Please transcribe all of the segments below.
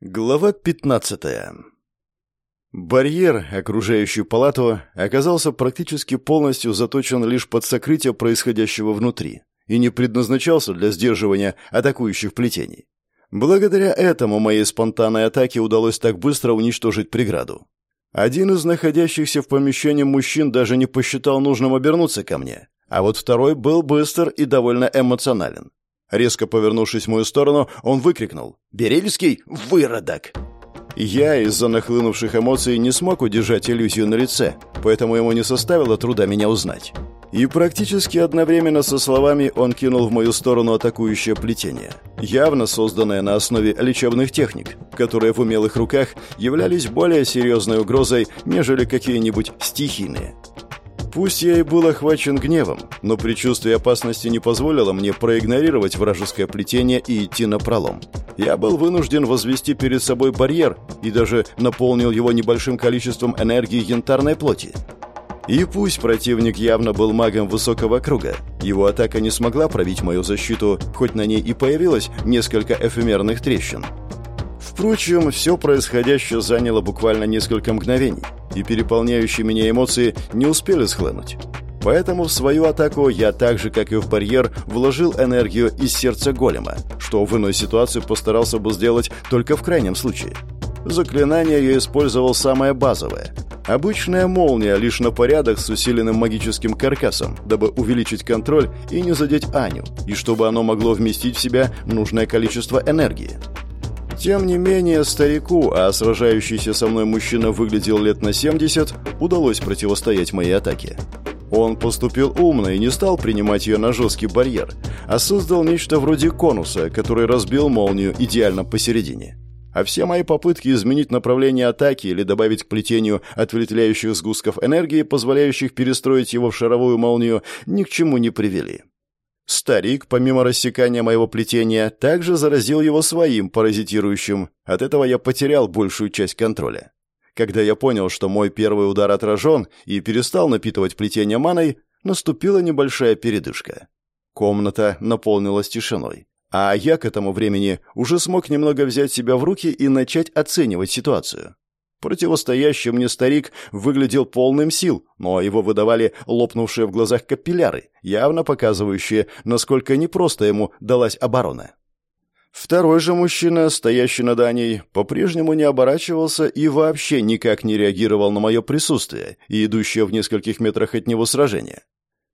Глава 15. Барьер, окружающий палату, оказался практически полностью заточен лишь под сокрытие происходящего внутри и не предназначался для сдерживания атакующих плетений. Благодаря этому моей спонтанной атаке удалось так быстро уничтожить преграду. Один из находящихся в помещении мужчин даже не посчитал нужным обернуться ко мне, а вот второй был быстр и довольно эмоционален. Резко повернувшись в мою сторону, он выкрикнул «Берельский, выродок!». Я из-за нахлынувших эмоций не смог удержать иллюзию на лице, поэтому ему не составило труда меня узнать. И практически одновременно со словами он кинул в мою сторону атакующее плетение, явно созданное на основе лечебных техник, которые в умелых руках являлись более серьезной угрозой, нежели какие-нибудь стихийные. Пусть я и был охвачен гневом, но предчувствие опасности не позволило мне проигнорировать вражеское плетение и идти на пролом. Я был вынужден возвести перед собой барьер и даже наполнил его небольшим количеством энергии янтарной плоти. И пусть противник явно был магом высокого круга, его атака не смогла пробить мою защиту, хоть на ней и появилось несколько эфемерных трещин. Впрочем, все происходящее заняло буквально несколько мгновений, и переполняющие меня эмоции не успели схлынуть. Поэтому в свою атаку я так же, как и в барьер, вложил энергию из сердца голема, что в иной ситуации постарался бы сделать только в крайнем случае. Заклинание я использовал самое базовое. Обычная молния лишь на порядок с усиленным магическим каркасом, дабы увеличить контроль и не задеть Аню, и чтобы оно могло вместить в себя нужное количество энергии. Тем не менее, старику, а сражающийся со мной мужчина выглядел лет на 70, удалось противостоять моей атаке. Он поступил умно и не стал принимать ее на жесткий барьер, а создал нечто вроде конуса, который разбил молнию идеально посередине. А все мои попытки изменить направление атаки или добавить к плетению ответвляющих сгустков энергии, позволяющих перестроить его в шаровую молнию, ни к чему не привели. Старик, помимо рассекания моего плетения, также заразил его своим паразитирующим. От этого я потерял большую часть контроля. Когда я понял, что мой первый удар отражен и перестал напитывать плетение маной, наступила небольшая передышка. Комната наполнилась тишиной. А я к этому времени уже смог немного взять себя в руки и начать оценивать ситуацию. Противостоящий мне старик выглядел полным сил, но его выдавали лопнувшие в глазах капилляры, явно показывающие, насколько непросто ему далась оборона. Второй же мужчина, стоящий над Аней, по-прежнему не оборачивался и вообще никак не реагировал на мое присутствие и идущее в нескольких метрах от него сражение.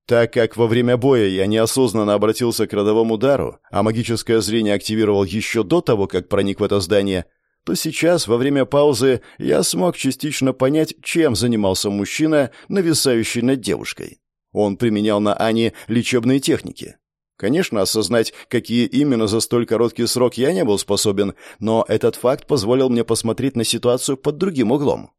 Так как во время боя я неосознанно обратился к родовому удару, а магическое зрение активировал еще до того, как проник в это здание, то сейчас, во время паузы, я смог частично понять, чем занимался мужчина, нависающий над девушкой. Он применял на Ане лечебные техники. Конечно, осознать, какие именно за столь короткий срок я не был способен, но этот факт позволил мне посмотреть на ситуацию под другим углом.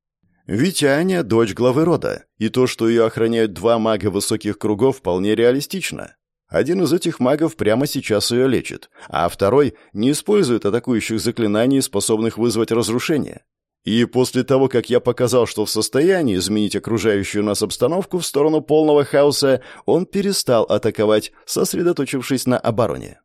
Ведь Аня – дочь главы рода, и то, что ее охраняют два мага высоких кругов, вполне реалистично. Один из этих магов прямо сейчас ее лечит, а второй не использует атакующих заклинаний, способных вызвать разрушение. И после того, как я показал, что в состоянии изменить окружающую нас обстановку в сторону полного хаоса, он перестал атаковать, сосредоточившись на обороне.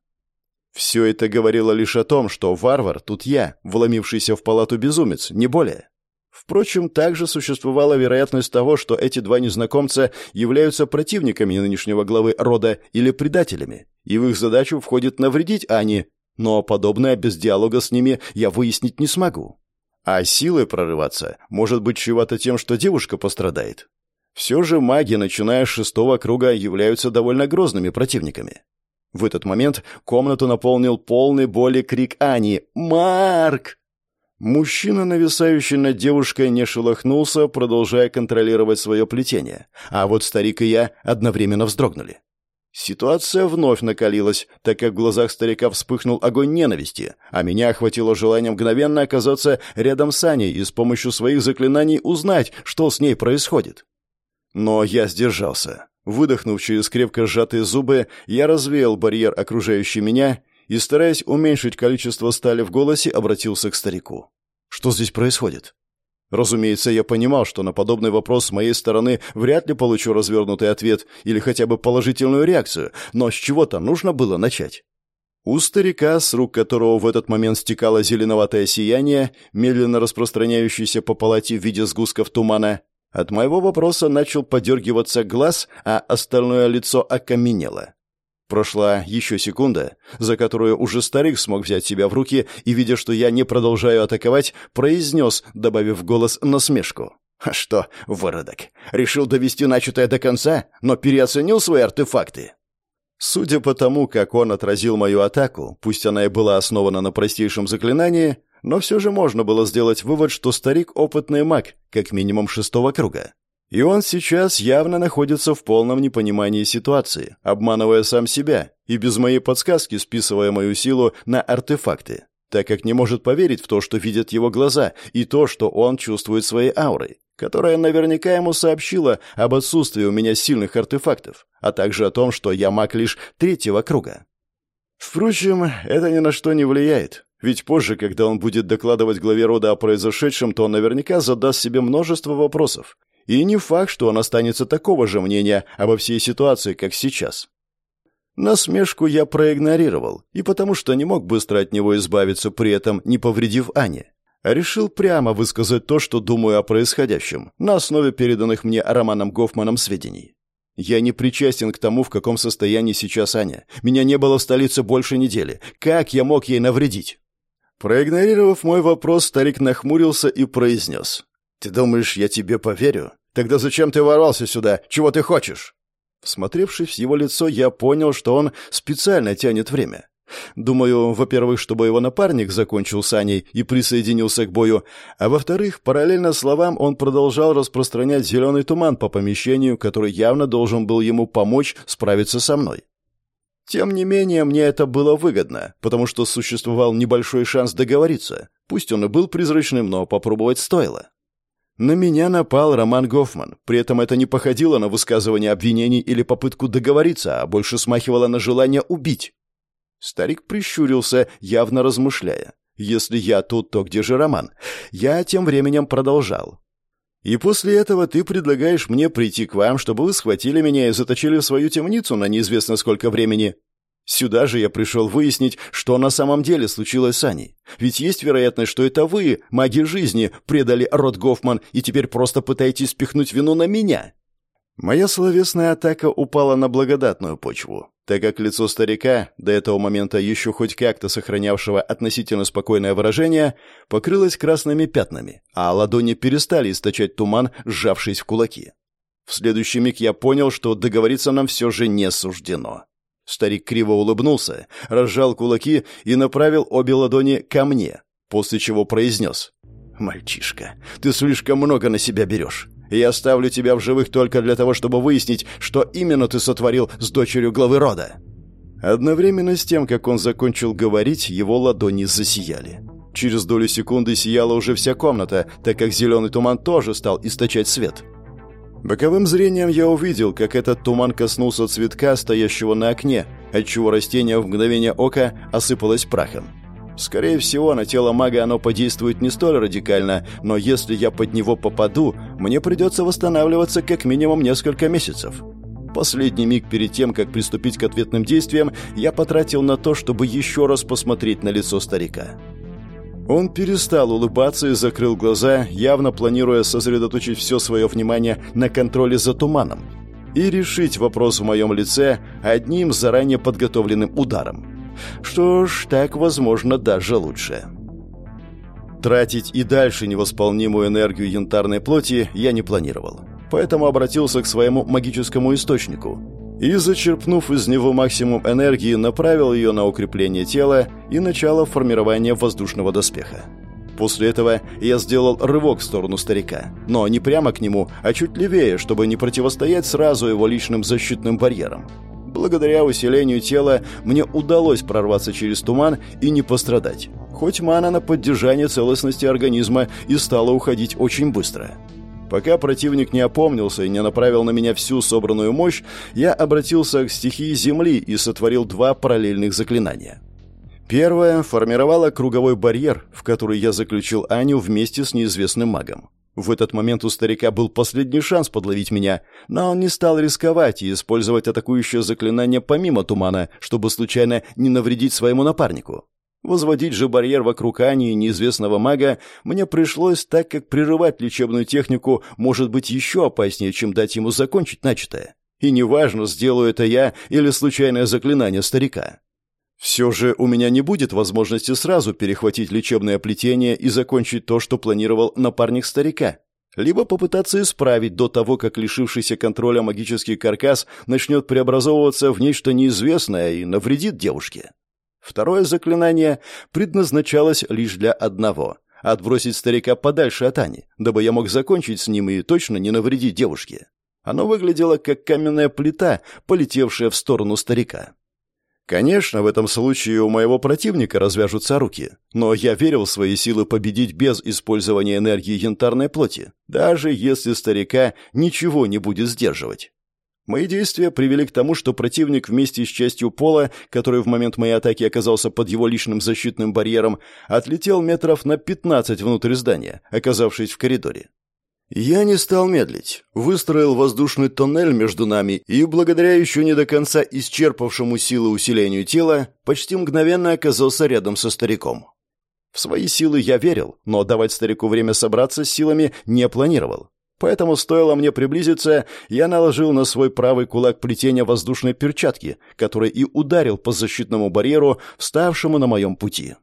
Все это говорило лишь о том, что варвар тут я, вломившийся в палату безумец, не более. Впрочем, также существовала вероятность того, что эти два незнакомца являются противниками нынешнего главы рода или предателями, и в их задачу входит навредить Ане, но подобное без диалога с ними я выяснить не смогу. А силой прорываться может быть чревато тем, что девушка пострадает. Все же маги, начиная с шестого круга, являются довольно грозными противниками. В этот момент комнату наполнил полный боли крик Ани «Марк!». Мужчина, нависающий над девушкой, не шелохнулся, продолжая контролировать свое плетение, а вот старик и я одновременно вздрогнули. Ситуация вновь накалилась, так как в глазах старика вспыхнул огонь ненависти, а меня охватило желание мгновенно оказаться рядом с Аней и с помощью своих заклинаний узнать, что с ней происходит. Но я сдержался. Выдохнув через крепко сжатые зубы, я развеял барьер, окружающий меня, и, стараясь уменьшить количество стали в голосе, обратился к старику. «Что здесь происходит?» Разумеется, я понимал, что на подобный вопрос с моей стороны вряд ли получу развернутый ответ или хотя бы положительную реакцию, но с чего-то нужно было начать. У старика, с рук которого в этот момент стекало зеленоватое сияние, медленно распространяющееся по палате в виде сгустков тумана, от моего вопроса начал подергиваться глаз, а остальное лицо окаменело. Прошла еще секунда, за которую уже старик смог взять себя в руки и, видя, что я не продолжаю атаковать, произнес, добавив в голос насмешку. «А что, выродок, решил довести начатое до конца, но переоценил свои артефакты?» Судя по тому, как он отразил мою атаку, пусть она и была основана на простейшем заклинании, но все же можно было сделать вывод, что старик — опытный маг, как минимум шестого круга. И он сейчас явно находится в полном непонимании ситуации, обманывая сам себя и без моей подсказки списывая мою силу на артефакты, так как не может поверить в то, что видят его глаза, и то, что он чувствует своей аурой, которая наверняка ему сообщила об отсутствии у меня сильных артефактов, а также о том, что я маг лишь третьего круга. Впрочем, это ни на что не влияет. Ведь позже, когда он будет докладывать главе рода о произошедшем, то он наверняка задаст себе множество вопросов. И не факт, что он останется такого же мнения обо всей ситуации, как сейчас. Насмешку я проигнорировал, и потому что не мог быстро от него избавиться, при этом не повредив Ане. А решил прямо высказать то, что думаю о происходящем, на основе переданных мне Романом Гофманом сведений. Я не причастен к тому, в каком состоянии сейчас Аня. Меня не было в столице больше недели. Как я мог ей навредить? Проигнорировав мой вопрос, старик нахмурился и произнес. «Ты думаешь, я тебе поверю? Тогда зачем ты ворвался сюда? Чего ты хочешь?» Всмотревшись в его лицо, я понял, что он специально тянет время. Думаю, во-первых, чтобы его напарник закончил с Аней и присоединился к бою, а во-вторых, параллельно словам он продолжал распространять зеленый туман по помещению, который явно должен был ему помочь справиться со мной. Тем не менее, мне это было выгодно, потому что существовал небольшой шанс договориться. Пусть он и был призрачным, но попробовать стоило. На меня напал Роман Гофман. При этом это не походило на высказывание обвинений или попытку договориться, а больше смахивало на желание убить. Старик прищурился, явно размышляя. «Если я тут, то где же Роман?» Я тем временем продолжал. И после этого ты предлагаешь мне прийти к вам, чтобы вы схватили меня и заточили в свою темницу на неизвестно сколько времени. Сюда же я пришел выяснить, что на самом деле случилось с Аней. Ведь есть вероятность, что это вы, маги жизни, предали род Гофман и теперь просто пытаетесь спихнуть вину на меня. Моя словесная атака упала на благодатную почву, так как лицо старика, до этого момента еще хоть как-то сохранявшего относительно спокойное выражение, покрылось красными пятнами, а ладони перестали источать туман, сжавшись в кулаки. В следующий миг я понял, что договориться нам все же не суждено. Старик криво улыбнулся, разжал кулаки и направил обе ладони ко мне, после чего произнес. «Мальчишка, ты слишком много на себя берешь я оставлю тебя в живых только для того, чтобы выяснить, что именно ты сотворил с дочерью главы рода». Одновременно с тем, как он закончил говорить, его ладони засияли. Через долю секунды сияла уже вся комната, так как зеленый туман тоже стал источать свет. Боковым зрением я увидел, как этот туман коснулся цветка, стоящего на окне, отчего растение в мгновение ока осыпалось прахом. Скорее всего, на тело мага оно подействует не столь радикально, но если я под него попаду, мне придется восстанавливаться как минимум несколько месяцев. Последний миг перед тем, как приступить к ответным действиям, я потратил на то, чтобы еще раз посмотреть на лицо старика. Он перестал улыбаться и закрыл глаза, явно планируя сосредоточить все свое внимание на контроле за туманом и решить вопрос в моем лице одним заранее подготовленным ударом. Что ж, так, возможно, даже лучше. Тратить и дальше невосполнимую энергию янтарной плоти я не планировал. Поэтому обратился к своему магическому источнику и, зачерпнув из него максимум энергии, направил ее на укрепление тела и начало формирования воздушного доспеха. После этого я сделал рывок в сторону старика, но не прямо к нему, а чуть левее, чтобы не противостоять сразу его личным защитным барьерам. Благодаря усилению тела мне удалось прорваться через туман и не пострадать. Хоть мана на поддержание целостности организма и стала уходить очень быстро. Пока противник не опомнился и не направил на меня всю собранную мощь, я обратился к стихии Земли и сотворил два параллельных заклинания. Первое формировало круговой барьер, в который я заключил Аню вместе с неизвестным магом. В этот момент у старика был последний шанс подловить меня, но он не стал рисковать и использовать атакующее заклинание помимо тумана, чтобы случайно не навредить своему напарнику. Возводить же барьер вокруг Ани неизвестного мага мне пришлось, так как прерывать лечебную технику может быть еще опаснее, чем дать ему закончить начатое. И неважно, сделаю это я или случайное заклинание старика. Все же у меня не будет возможности сразу перехватить лечебное плетение и закончить то, что планировал напарник старика. Либо попытаться исправить до того, как лишившийся контроля магический каркас начнет преобразовываться в нечто неизвестное и навредит девушке. Второе заклинание предназначалось лишь для одного — отбросить старика подальше от Ани, дабы я мог закончить с ним и точно не навредить девушке. Оно выглядело как каменная плита, полетевшая в сторону старика. Конечно, в этом случае у моего противника развяжутся руки, но я верил в свои силы победить без использования энергии янтарной плоти, даже если старика ничего не будет сдерживать. Мои действия привели к тому, что противник вместе с частью пола, который в момент моей атаки оказался под его личным защитным барьером, отлетел метров на 15 внутрь здания, оказавшись в коридоре. Я не стал медлить, выстроил воздушный тоннель между нами и, благодаря еще не до конца исчерпавшему силы усилению тела, почти мгновенно оказался рядом со стариком. В свои силы я верил, но давать старику время собраться с силами не планировал. Поэтому стоило мне приблизиться, я наложил на свой правый кулак плетения воздушной перчатки, который и ударил по защитному барьеру, вставшему на моем пути.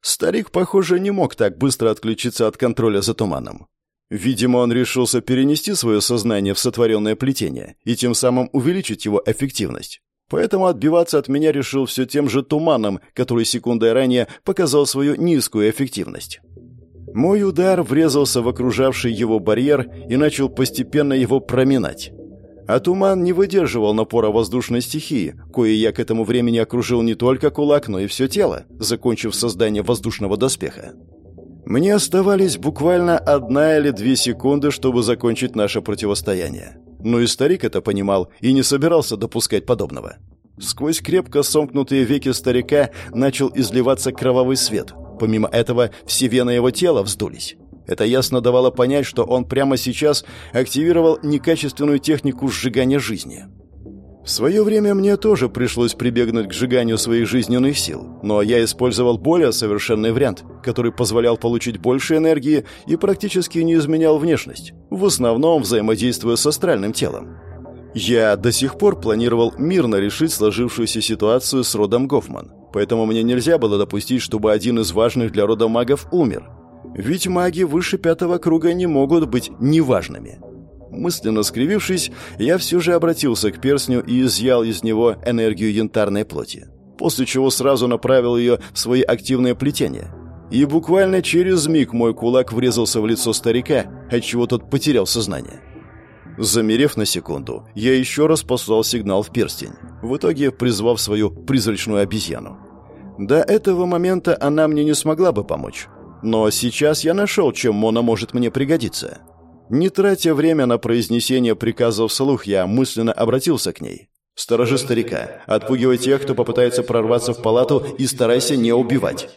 Старик, похоже, не мог так быстро отключиться от контроля за туманом. Видимо, он решился перенести свое сознание в сотворенное плетение и тем самым увеличить его эффективность. Поэтому отбиваться от меня решил все тем же туманом, который секундой ранее показал свою низкую эффективность. Мой удар врезался в окружавший его барьер и начал постепенно его проминать. А туман не выдерживал напора воздушной стихии, кое я к этому времени окружил не только кулак, но и все тело, закончив создание воздушного доспеха. Мне оставались буквально одна или две секунды, чтобы закончить наше противостояние. Но и старик это понимал и не собирался допускать подобного. Сквозь крепко сомкнутые веки старика начал изливаться кровавый свет. Помимо этого, все вены его тела вздулись. Это ясно давало понять, что он прямо сейчас активировал некачественную технику сжигания жизни. В свое время мне тоже пришлось прибегнуть к сжиганию своих жизненных сил, но я использовал более совершенный вариант, который позволял получить больше энергии и практически не изменял внешность, в основном взаимодействуя с астральным телом. Я до сих пор планировал мирно решить сложившуюся ситуацию с родом Гофман, поэтому мне нельзя было допустить, чтобы один из важных для рода магов умер. Ведь маги выше пятого круга не могут быть неважными. Мысленно скривившись, я все же обратился к перстню и изъял из него энергию янтарной плоти, после чего сразу направил ее в свои активные плетения. И буквально через миг мой кулак врезался в лицо старика, отчего тот потерял сознание. Замерев на секунду, я еще раз послал сигнал в перстень, в итоге призвав свою призрачную обезьяну. До этого момента она мне не смогла бы помочь. Но сейчас я нашел, чем Мона может мне пригодиться. Не тратя время на произнесение приказов вслух, я мысленно обратился к ней. «Сторожи старика. Отпугивай тех, кто попытается прорваться в палату, и старайся не убивать».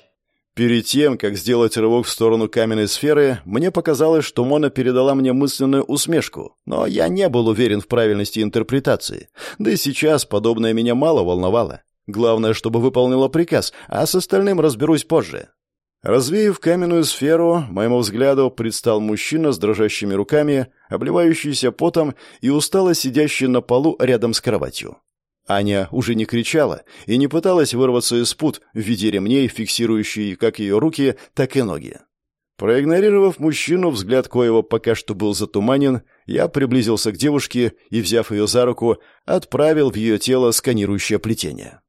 Перед тем, как сделать рывок в сторону каменной сферы, мне показалось, что Мона передала мне мысленную усмешку, но я не был уверен в правильности интерпретации. Да и сейчас подобное меня мало волновало. Главное, чтобы выполнила приказ, а с остальным разберусь позже. Развеяв каменную сферу, моему взгляду предстал мужчина с дрожащими руками, обливающийся потом и устало сидящий на полу рядом с кроватью. Аня уже не кричала и не пыталась вырваться из пут в виде ремней, фиксирующие как ее руки, так и ноги. Проигнорировав мужчину, взгляд коего пока что был затуманен, я приблизился к девушке и, взяв ее за руку, отправил в ее тело сканирующее плетение.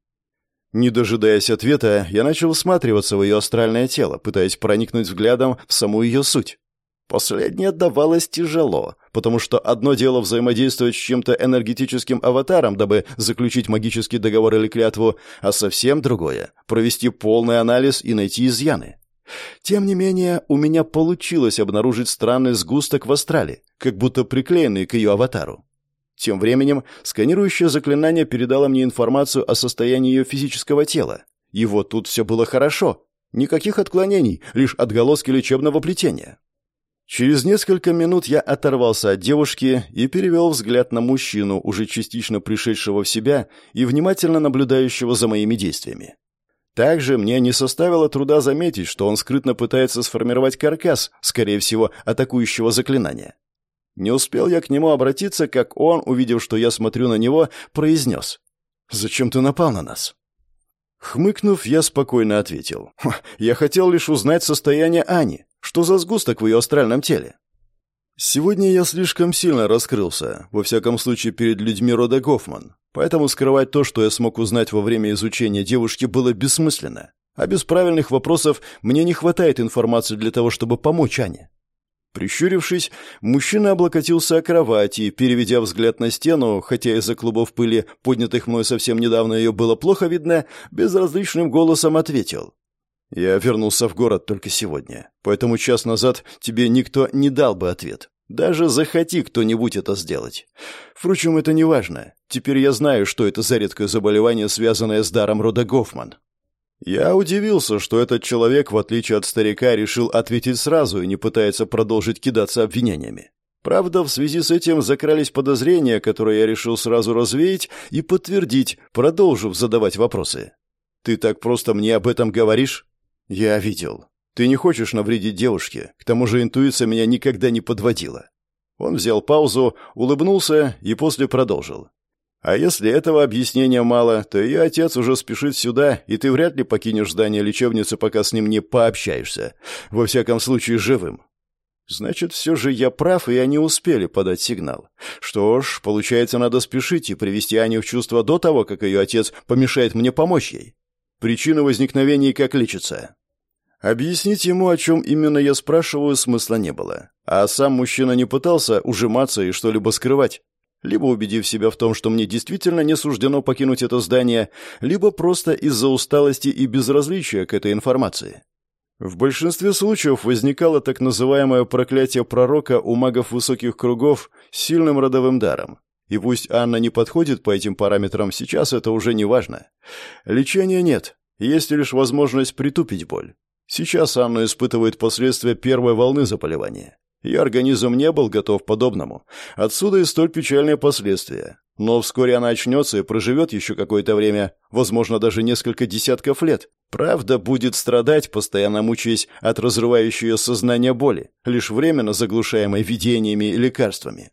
Не дожидаясь ответа, я начал всматриваться в ее астральное тело, пытаясь проникнуть взглядом в саму ее суть. Последнее давалось тяжело, потому что одно дело взаимодействовать с чем-то энергетическим аватаром, дабы заключить магический договор или клятву, а совсем другое — провести полный анализ и найти изъяны. Тем не менее, у меня получилось обнаружить странный сгусток в астрале, как будто приклеенный к ее аватару. Тем временем сканирующее заклинание передало мне информацию о состоянии ее физического тела. И вот тут все было хорошо. Никаких отклонений, лишь отголоски лечебного плетения. Через несколько минут я оторвался от девушки и перевел взгляд на мужчину, уже частично пришедшего в себя и внимательно наблюдающего за моими действиями. Также мне не составило труда заметить, что он скрытно пытается сформировать каркас, скорее всего, атакующего заклинания. Не успел я к нему обратиться, как он, увидев, что я смотрю на него, произнес. «Зачем ты напал на нас?» Хмыкнув, я спокойно ответил. «Я хотел лишь узнать состояние Ани. Что за сгусток в ее астральном теле?» «Сегодня я слишком сильно раскрылся, во всяком случае перед людьми рода Гофман, поэтому скрывать то, что я смог узнать во время изучения девушки, было бессмысленно. А без правильных вопросов мне не хватает информации для того, чтобы помочь Ане. Прищурившись, мужчина облокотился о кровати, переведя взгляд на стену, хотя из-за клубов пыли, поднятых мной совсем недавно, ее было плохо видно, безразличным голосом ответил. «Я вернулся в город только сегодня, поэтому час назад тебе никто не дал бы ответ. Даже захоти кто-нибудь это сделать. Впрочем, это не важно. Теперь я знаю, что это за редкое заболевание, связанное с даром рода Гофман. Я удивился, что этот человек, в отличие от старика, решил ответить сразу и не пытается продолжить кидаться обвинениями. Правда, в связи с этим закрались подозрения, которые я решил сразу развеять и подтвердить, продолжив задавать вопросы. «Ты так просто мне об этом говоришь?» «Я видел. Ты не хочешь навредить девушке, к тому же интуиция меня никогда не подводила». Он взял паузу, улыбнулся и после продолжил. А если этого объяснения мало, то ее отец уже спешит сюда, и ты вряд ли покинешь здание лечебницы, пока с ним не пообщаешься. Во всяком случае, живым. Значит, все же я прав, и они успели подать сигнал. Что ж, получается, надо спешить и привести Аню в чувство до того, как ее отец помешает мне помочь ей. Причина возникновения как лечится. Объяснить ему, о чем именно я спрашиваю, смысла не было. А сам мужчина не пытался ужиматься и что-либо скрывать либо убедив себя в том, что мне действительно не суждено покинуть это здание, либо просто из-за усталости и безразличия к этой информации. В большинстве случаев возникало так называемое проклятие пророка у магов высоких кругов с сильным родовым даром. И пусть Анна не подходит по этим параметрам сейчас, это уже не важно. Лечения нет, есть лишь возможность притупить боль. Сейчас Анна испытывает последствия первой волны заболевания. Ее организм не был готов к подобному. Отсюда и столь печальные последствия. Но вскоре она очнется и проживет еще какое-то время, возможно, даже несколько десятков лет. Правда, будет страдать, постоянно мучаясь от разрывающей ее сознания боли, лишь временно заглушаемой видениями и лекарствами.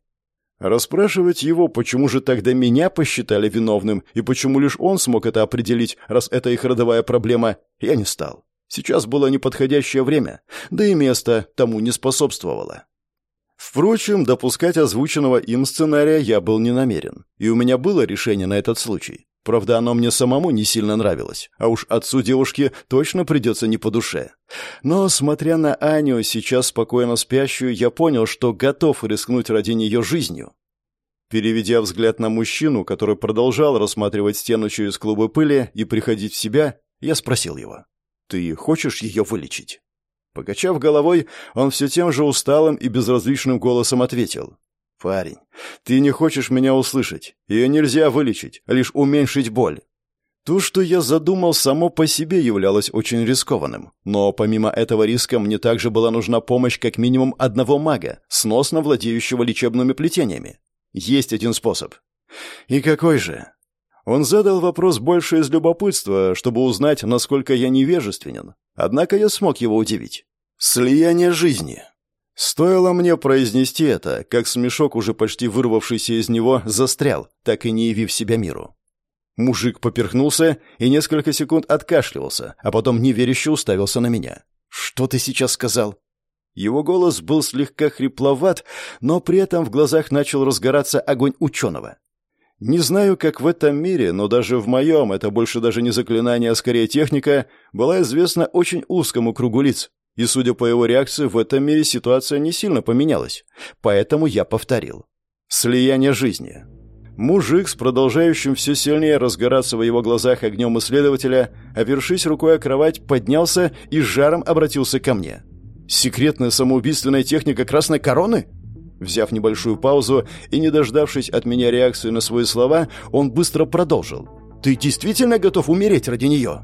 Расспрашивать его, почему же тогда меня посчитали виновным и почему лишь он смог это определить, раз это их родовая проблема, я не стал. Сейчас было неподходящее время, да и место тому не способствовало. Впрочем, допускать озвученного им сценария я был не намерен, и у меня было решение на этот случай. Правда, оно мне самому не сильно нравилось, а уж отцу девушки точно придется не по душе. Но, смотря на Аню, сейчас спокойно спящую, я понял, что готов рискнуть ради нее жизнью. Переведя взгляд на мужчину, который продолжал рассматривать стену через клубы пыли и приходить в себя, я спросил его. Ты хочешь ее вылечить?» Покачав головой, он все тем же усталым и безразличным голосом ответил. «Парень, ты не хочешь меня услышать. Ее нельзя вылечить, лишь уменьшить боль». То, что я задумал, само по себе являлось очень рискованным. Но помимо этого риска мне также была нужна помощь как минимум одного мага, сносно владеющего лечебными плетениями. Есть один способ. И какой же? Он задал вопрос больше из любопытства, чтобы узнать, насколько я невежественен. Однако я смог его удивить. «Слияние жизни». Стоило мне произнести это, как смешок, уже почти вырвавшийся из него, застрял, так и не явив себя миру. Мужик поперхнулся и несколько секунд откашливался, а потом неверяще уставился на меня. «Что ты сейчас сказал?» Его голос был слегка хрипловат, но при этом в глазах начал разгораться огонь ученого. Не знаю, как в этом мире, но даже в моем, это больше даже не заклинание, а скорее техника, была известна очень узкому кругу лиц. И, судя по его реакции, в этом мире ситуация не сильно поменялась. Поэтому я повторил. Слияние жизни. Мужик с продолжающим все сильнее разгораться в его глазах огнем исследователя, опершись рукой о кровать, поднялся и с жаром обратился ко мне. «Секретная самоубийственная техника красной короны?» Взяв небольшую паузу и не дождавшись от меня реакции на свои слова, он быстро продолжил. «Ты действительно готов умереть ради нее?»